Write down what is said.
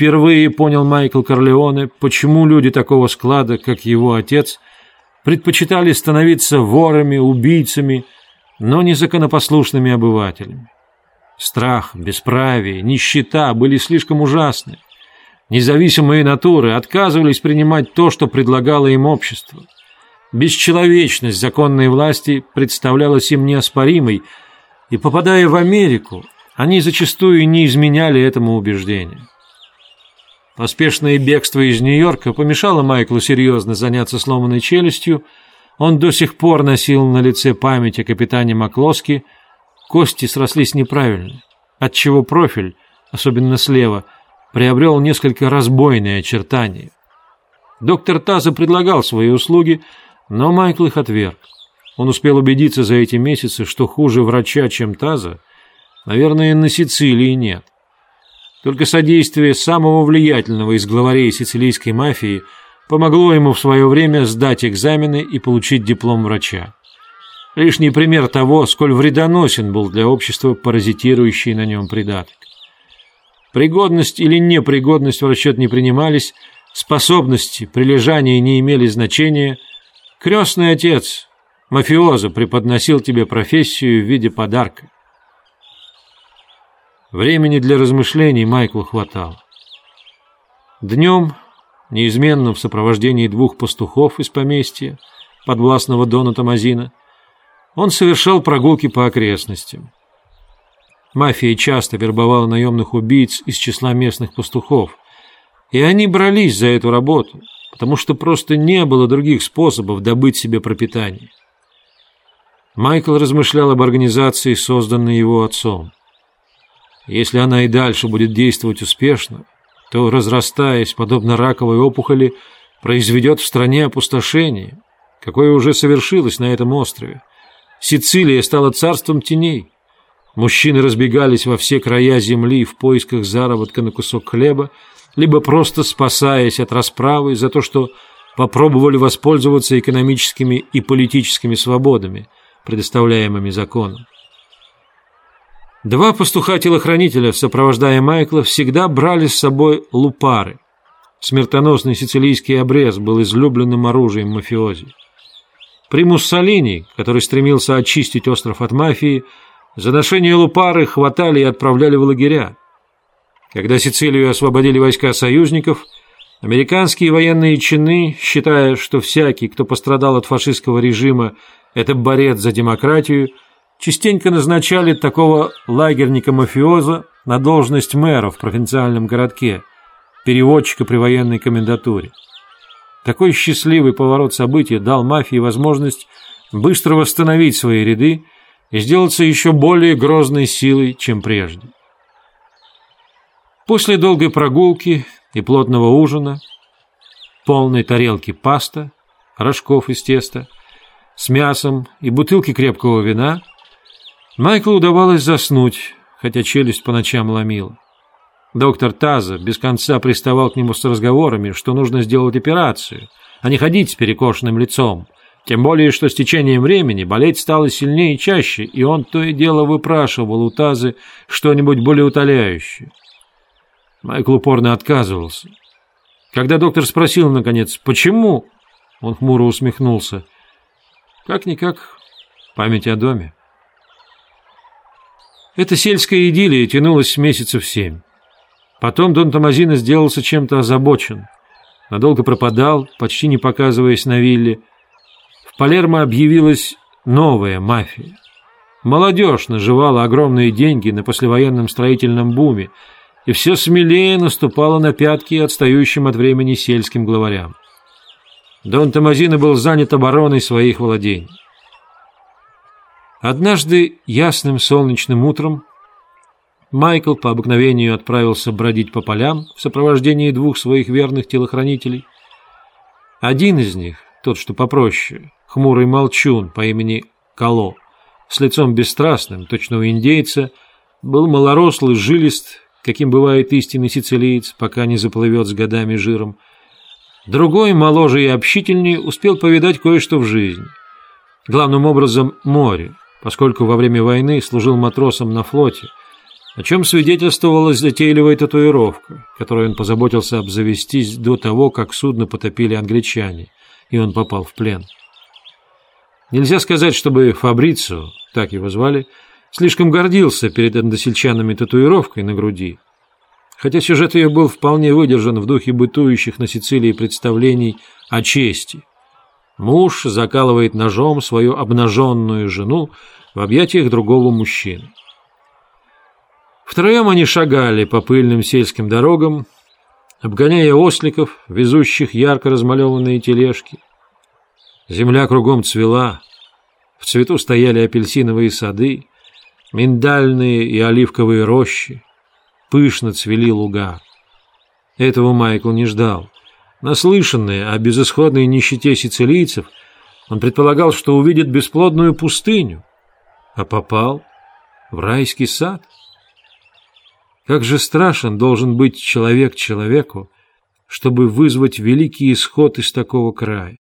Впервые понял Майкл Корлеоне, почему люди такого склада, как его отец, предпочитали становиться ворами, убийцами, но не законопослушными обывателями. Страх, бесправие, нищета были слишком ужасны. Независимые натуры отказывались принимать то, что предлагало им общество. Бесчеловечность законной власти представлялась им неоспоримой, и, попадая в Америку, они зачастую не изменяли этому убеждению. Поспешное бегство из Нью-Йорка помешало Майклу серьезно заняться сломанной челюстью. Он до сих пор носил на лице память о капитане Маклоски. Кости срослись неправильно, отчего профиль, особенно слева, приобрел несколько разбойные очертания. Доктор Таза предлагал свои услуги, но Майкл их отверг. Он успел убедиться за эти месяцы, что хуже врача, чем Таза, наверное, на Сицилии нет. Только содействие самого влиятельного из главарей сицилийской мафии помогло ему в свое время сдать экзамены и получить диплом врача. Лишний пример того, сколь вредоносен был для общества паразитирующий на нем придаток. Пригодность или непригодность в расчет не принимались, способности, прилежания не имели значения. Крестный отец, мафиоза, преподносил тебе профессию в виде подарка. Времени для размышлений Майклу хватало. Днем, неизменно в сопровождении двух пастухов из поместья, подвластного Дона Томазина, он совершал прогулки по окрестностям. Мафия часто вербовала наемных убийц из числа местных пастухов, и они брались за эту работу, потому что просто не было других способов добыть себе пропитание. Майкл размышлял об организации, созданной его отцом. Если она и дальше будет действовать успешно, то, разрастаясь, подобно раковой опухоли, произведет в стране опустошение, какое уже совершилось на этом острове. Сицилия стала царством теней. Мужчины разбегались во все края земли в поисках заработка на кусок хлеба, либо просто спасаясь от расправы за то, что попробовали воспользоваться экономическими и политическими свободами, предоставляемыми законом. Два пастуха-телохранителя, сопровождая Майкла, всегда брали с собой лупары. Смертоносный сицилийский обрез был излюбленным оружием мафиози. При Муссолини, который стремился очистить остров от мафии, за ношение лупары хватали и отправляли в лагеря. Когда Сицилию освободили войска союзников, американские военные чины, считая, что всякий, кто пострадал от фашистского режима, это борец за демократию, частенько назначали такого лагерника-мафиоза на должность мэра в провинциальном городке, переводчика при военной комендатуре. Такой счастливый поворот событий дал мафии возможность быстро восстановить свои ряды и сделаться еще более грозной силой, чем прежде. После долгой прогулки и плотного ужина, полной тарелки паста, рожков из теста, с мясом и бутылки крепкого вина, Майклу удавалось заснуть, хотя челюсть по ночам ломила. Доктор Таза без конца приставал к нему с разговорами, что нужно сделать операцию, а не ходить с перекошенным лицом. Тем более, что с течением времени болеть стало сильнее и чаще, и он то и дело выпрашивал у Тазы что-нибудь более утоляющее. Майкл упорно отказывался. Когда доктор спросил, наконец, почему, он хмуро усмехнулся. Как-никак память о доме. Эта сельская идиллия тянулась месяцев семь. Потом Дон Томазино сделался чем-то озабочен. Надолго пропадал, почти не показываясь на вилле. В Палермо объявилась новая мафия. Молодежь наживала огромные деньги на послевоенном строительном буме и все смелее наступала на пятки отстающим от времени сельским главарям. Дон Томазино был занят обороной своих владений. Однажды ясным солнечным утром Майкл по обыкновению отправился бродить по полям в сопровождении двух своих верных телохранителей. Один из них, тот, что попроще, хмурый молчун по имени Кало, с лицом бесстрастным, точно у индейца, был малорослый, жилист, каким бывает истинный сицилиец, пока не заплывет с годами жиром. Другой, моложе и общительнее, успел повидать кое-что в жизни. Главным образом море, поскольку во время войны служил матросом на флоте о чем свидетельствовала затейливая татуировка, которой он позаботился обзавестись до того, как судно потопили англичане, и он попал в плен. Нельзя сказать, чтобы Фабрицио, так его звали, слишком гордился перед односельчанами татуировкой на груди, хотя сюжет ее был вполне выдержан в духе бытующих на Сицилии представлений о чести. Муж закалывает ножом свою обнаженную жену в объятиях другого мужчины. Втроем они шагали по пыльным сельским дорогам, обгоняя осликов, везущих ярко размалеванные тележки. Земля кругом цвела, в цвету стояли апельсиновые сады, миндальные и оливковые рощи, пышно цвели луга. Этого Майкл не ждал. Наслышанный о безысходной нищете сицилийцев, он предполагал, что увидит бесплодную пустыню, а попал в райский сад. Как же страшен должен быть человек человеку, чтобы вызвать великий исход из такого края.